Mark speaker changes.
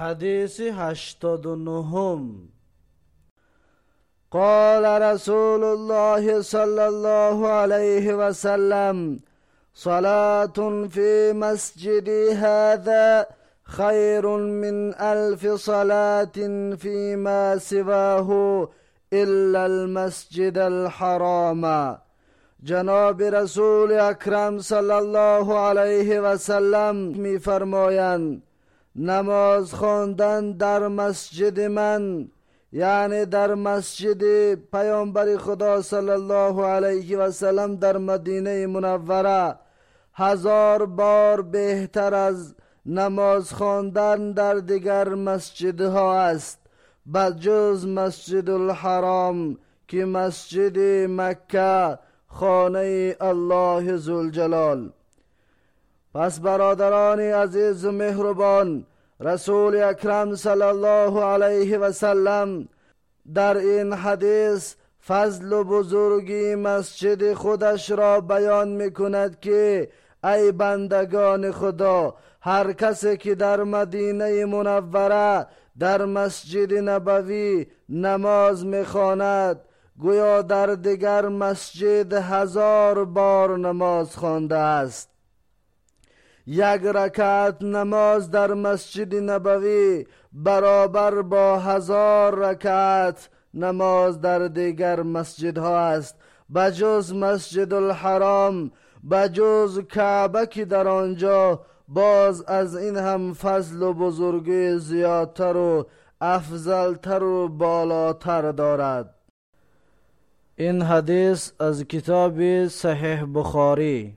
Speaker 1: حديث هشتاد نهم قال رسول الله صلى الله عليه وسلم صلاة في مسجدي هذا خير من ألف صلاة فيما سواه إلا المسجد الحرام. جناب رسول اکرم صلی الله علیه و سلم نماز خواندن در مسجد من یعنی در مسجد پیامبر خدا صلی الله علیه و سلم در مدینه منوره هزار بار بهتر از نماز خواندن در دیگر مسجدها است. بجز مسجد الحرام که مسجد مکه خانه الله زلجلال پس برادران عزیز و مهربان رسول اکرم صلی الله علیه و سلم در این حدیث فضل و بزرگی مسجد خودش را بیان می کند که ای بندگان خدا هر کسی که در مدینه منوره در مسجد نبوی نماز می‌خواند گویا در دیگر مسجد هزار بار نماز خوانده است. یک رکعت نماز در مسجد نبوی برابر با هزار رکعت نماز در دیگر مسجدها است. بجز مسجد الحرام بجز کعبه که در آنجا باز از این هم فضل و بزرگی زیادتر و افضلتر و بالاتر دارد. این حدیث از کتاب صحیح بخاری.